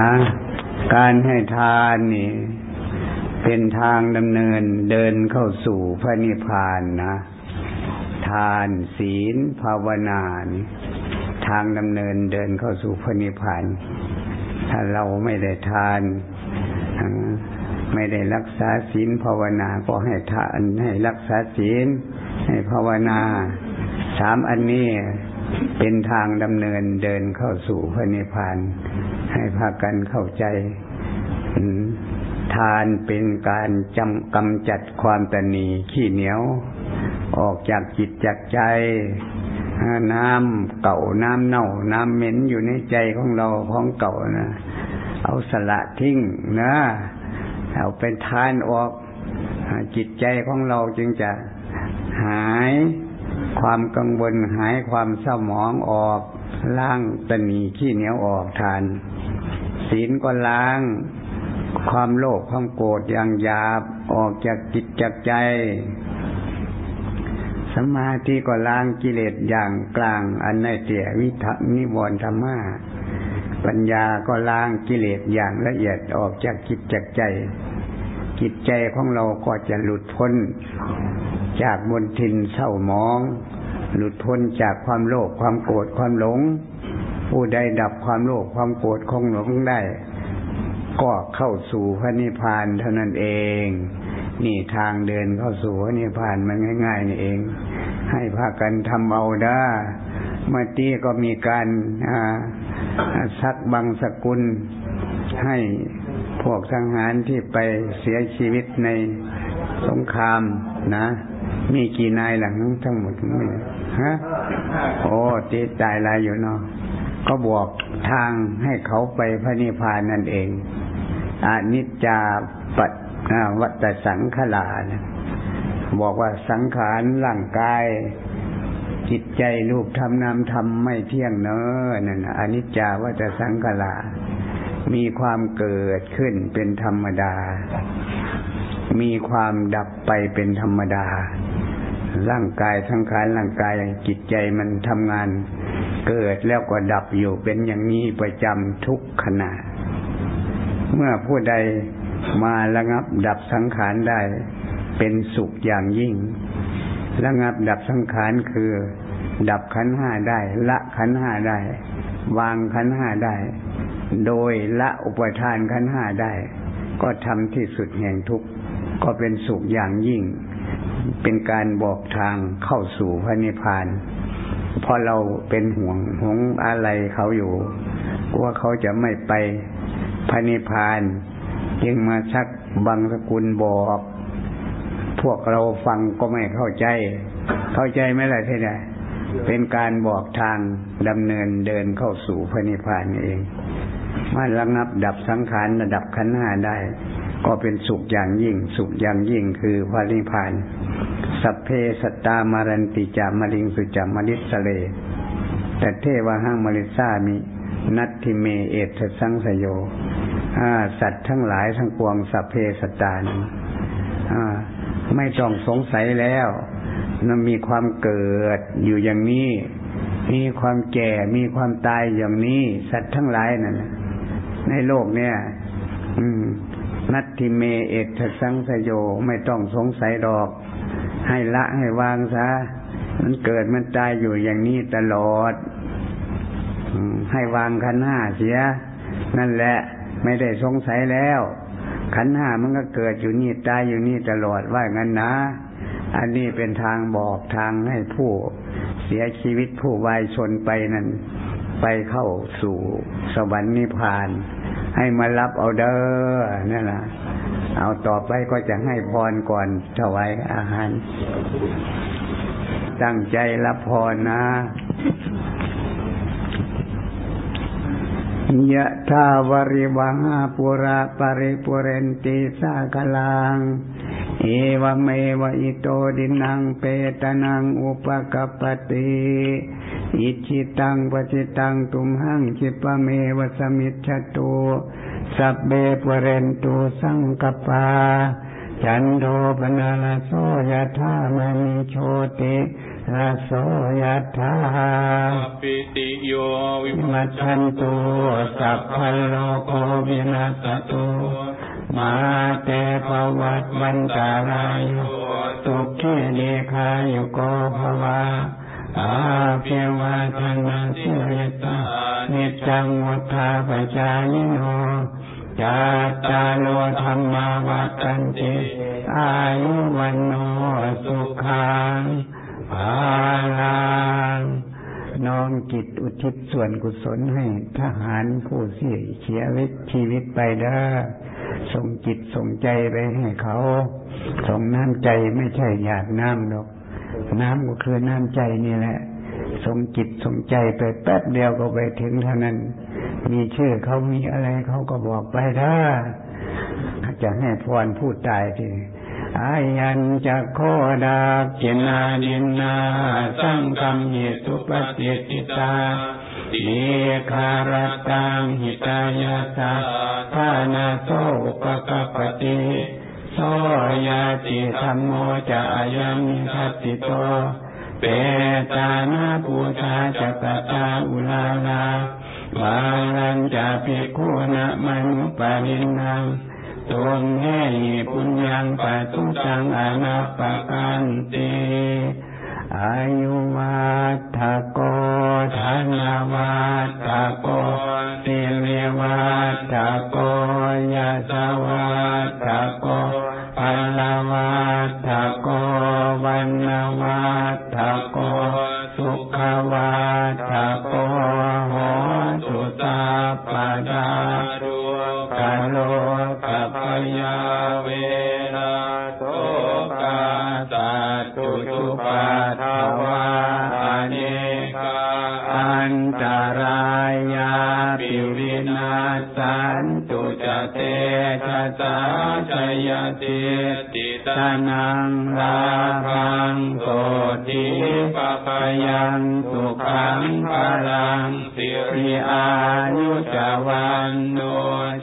นะการให้ทานนี่ เป็นทางดำเนินเดินเข้าสู่พระนิพพานนะ ทานศีลภาวนานี่ทางดำเนินเดินเข้าสู่พระนิพพาน ถ้าเราไม่ได้ทาน ไม่ได้รักษาศีลภาวนาก็ให้ทานให้รักษาศีลให้ภาวนา สามอันนี้เป็นทางดำเนินเดินเข้าสู่พระนิพพาน ให้พากันเข้าใจทานเป็นการจำกำจัดความตนีขี้เหนียว ออกจากจิตจากใจ น้ำเก่าน้ำเน่า น้ำเหม็นอยู่ในใจของเราของเก่านะเอาสละทิ้งนะเอาเป็นทานออก จิตใจของเราจึงจะหายความกังวลหายความเศร้าหมองออก ล้างตนีขี้เหนียวออกทาน ศีลก็ล้าง ความโลภความโกรธอย่างหยาบออกจากจิตจากใจ สมาธิก็ล้างกิเลสอย่างกลาง อันในเตี่ยวิถนิวรธรรมะปัญญาก็ล้างกิเลสอย่างละเอียดออกจากจิตจากใจ จิตใจของเราก็จะหลุดพ้น จากมนทินเศร้าหมอง หลุดพ้นจากความโลภความโกรธความหลง ผู้ใดดับความโลภความโกรธคงหลงได้ ก็เข้าสู่พระนิพพานเท่านั้นเอง นี่ทางเดินเข้าสู่พระนิพพานมันง่ายๆนี่เอง ให้พากันทำเอาด้าเมื่อตี้ก็มีการซักบังสกุลให้พวกทหารที่ไปเสียชีวิตในสงครามนะ มีกี่นายหลังทั้งหมด ฮะโอ้ตีตายลายอยู่เนาะก็บอกทางให้เขาไปพระนิพพานนั่นเองอานิจจาปัตวัตสังขลานะบอกว่าสังขารร่างกาย จิตใจรูปธรรมนามธรรมไม่เที่ยงเนอนั่นอนิจจาวัตสังขลา มีความเกิดขึ้นเป็นธรรมดา มีความดับไปเป็นธรรมดา ร่างกายทั้งขานร่างกายจิตใจมันทำงาน เกิดแล้วก็ดับอยู่เป็นอย่างนี้ประจำทุกขณะ เมื่อผู้ใดมาระงับดับสังขารได้ เป็นสุขอย่างยิ่ง ระงับดับสังขารคือ ดับขันห้าได้ ละขันห้าได้ วางขันห้าได้ โดยละอุปทานขันห้าได้ ก็ทำที่สุดแห่งทุกข์ก็เป็นสุขอย่างยิ่ง เป็นการบอกทางเข้าสู่พระนิพพานเพราะเราเป็นห่วงห่วงอะไรเขาอยู่ว่าเขาจะไม่ไปพระนิพพาน จึงมาชักบังสกุลบอก พวกเราฟังก็ไม่เข้าใจ เข้าใจไหมล่ะที่ไหนเป็นการบอกทางดำเนินเดินเข้าสู่พระนิพพานเองมาระงับดับสังขารระดับขันห้าได้ ก็เป็นสุขอย่างยิ่ง สุขอย่างยิ่งคือพระนิพพาน สัพเพสตามารันติจามริงสุจามริสเล แต่เทวหังมริสามิ นัตทิเมเอตสังสโยสัตว์ทั้งหลายทั้งปวงสัพเพสตานไม่ต้องสงสัยแล้วมันมีความเกิดอยู่อย่างนี้ มีความแก่ มีความตายอย่างนี้ สัตว์ทั้งหลายนั่นในโลกเนี่ยนัตทิเมเอตสังสโยไม่ต้องสงสัยดอก ให้ละให้วางซะ มันเกิดมันตายอยู่อย่างนี้ตลอด ให้วางขันห้าเสีย นั่นแหละ ไม่ได้สงสัยแล้ว ขันห้ามันก็เกิดอยู่นี่ตายอยู่นี่ตลอดว่างั้นนะ อันนี้เป็นทางบอกทางให้ผู้เสียชีวิตผู้วายชนไปนั้นไปเข้าสู่สวรรค์นิพพาน ให้มารับเอาเด้อนั่นแหละ เอาต่อไปก็จะให้พรก่อนถวายอาหาร ตั้งใจรับพรนะยะถาวาริวะหาปูราปริปูเรนติสาครัง เอวเมวอิโตทินนังเปตานังอุปกัปปติอิจฉิตังปัตถิตังตุมหังขิปปเมวสมิชฌตุสัพเพปูเรนตุสังกัปปาจันโทปัณณะระโสยะถามณิโชติระโสยะถาสัพพีติโยวิวัชชันตุสัพพโรโควินัสสตุ มาเตภวัตวันตารายตุกขีเดคายุโกภวาอาเพียวาทนาสิเรตานิจังวุธาปจายโนจัตาโลธรรมาวัตันติอายุวันโนสุขังภาลังน้อมจิตอุทิศส่วนกุศลให้ทหารผู้เสียชีวิตชีวิตไปเด้ส่งจิตส่งใจไปให้เขา ส่งน้ำใจไม่ใช่หยาดน้ำหรอก น้ำก็คือน้ำใจนี่แหละ ส่งจิตส่งใจไปแป๊บเดียวก็ไปถึงเท่านั้น มีชื่อเขามีอะไรเขาก็บอกไปถ้าจะให้พรพูดตายทีอายันจะโคดาเจนาดินนา สังคำเหตุปฏิติตา เอคารตังหิตายาสาทานาโสปกปติโสยาติธรรมโมจะอายันทัติโตเปตานาปูชาจักตาอุลาลาวาลันจะพิคุนะมนุปารินังตวงแห่ปุญญังปัตุสังอนาปกันติ อายุวัตโกธนวัตโกสิริวัตโกยาสวัต ติตานังลาภังโสติปะปยังสุขังพลังสิริอายุจวันโน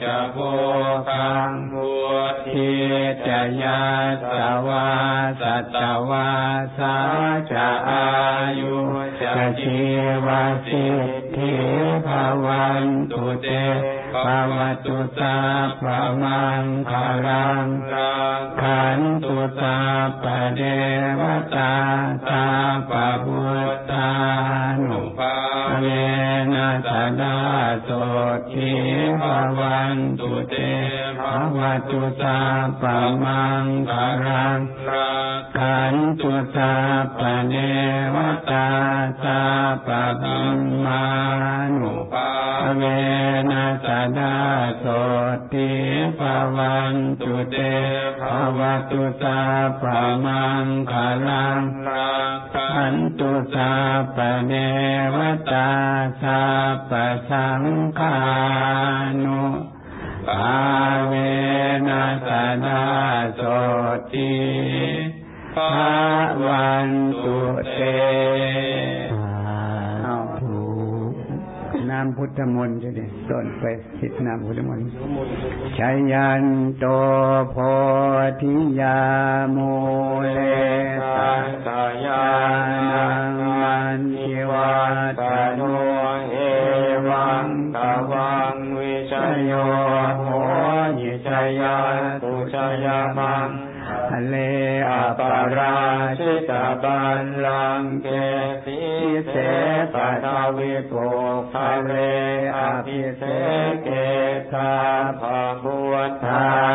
จะโพคังหัวทิจยาสวาสัตวาสาจะอายุจะชีวสิทธิภวันตุเตภาวตุตาปะมังคารัง ตาปะเดวตาตาปะพุทธานุภาเวนะสดาโสทิภวันตุเตภวตุตาปะมังคารังขันตุตาปะเดวตาตาปะพุมมานุภาเว สดาโสติภาวันตุเตภาวตุตาปะมังคาลังขันตุตาปะเนวตาสาปะสังฆานุภาเวนะสดาโสติภาวันตุเตามพุทธมนต์จะดิต้นไปสิทน้ำพุทธมนต์ชัยยันโตโพธิยาโมเลสัส ภิเสเกตาภาบุทา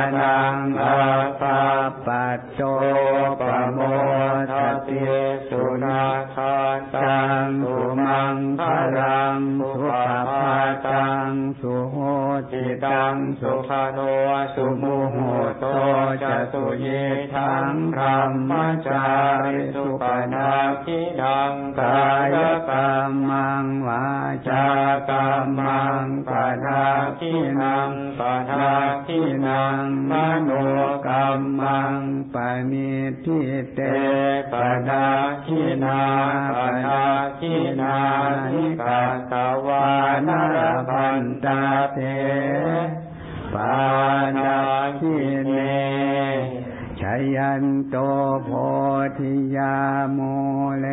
จะสุเยทังธรรมจาริสุปนาคิดังกายกรรมังวาจากรรมังปนาคินังปนาคินังมโนกรรมังปณิทิเตปนาคินาปนาคินานิกาตวานรพันตาเทปา นโตโพธิยาโมเล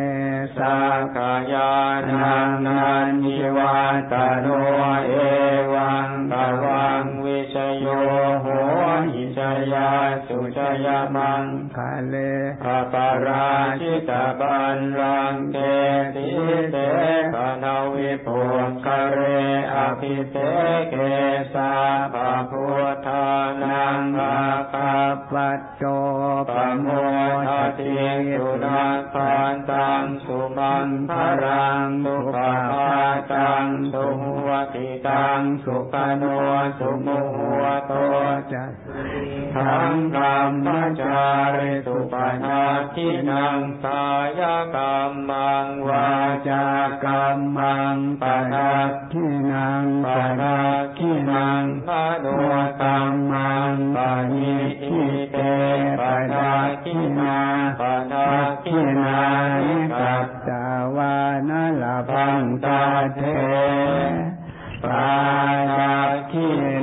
สักายานังนันยิวัตโนเอวังตวังวิชโยโหหิชยาสุชยมังคาเล ปาราชิตาบันลังเกติเตปนาวิปุคเรอภิเตเกสาปะพุทธานังอาคาปัจโจปโม ทัติสุนัขปันตังสุมังคารังสุปาปาตังสุหัวติตังสุขโนสุโมหัวโตจัสทังกรรมจาริสุปนาทินังสายกรรมังวาจากรรมังปนาที่นางปปะนาคินังมโนกรรมังปณิทิเตปนาคิ นาปนาคินานิกัตตาวานาลาพังตาเทปานาคิน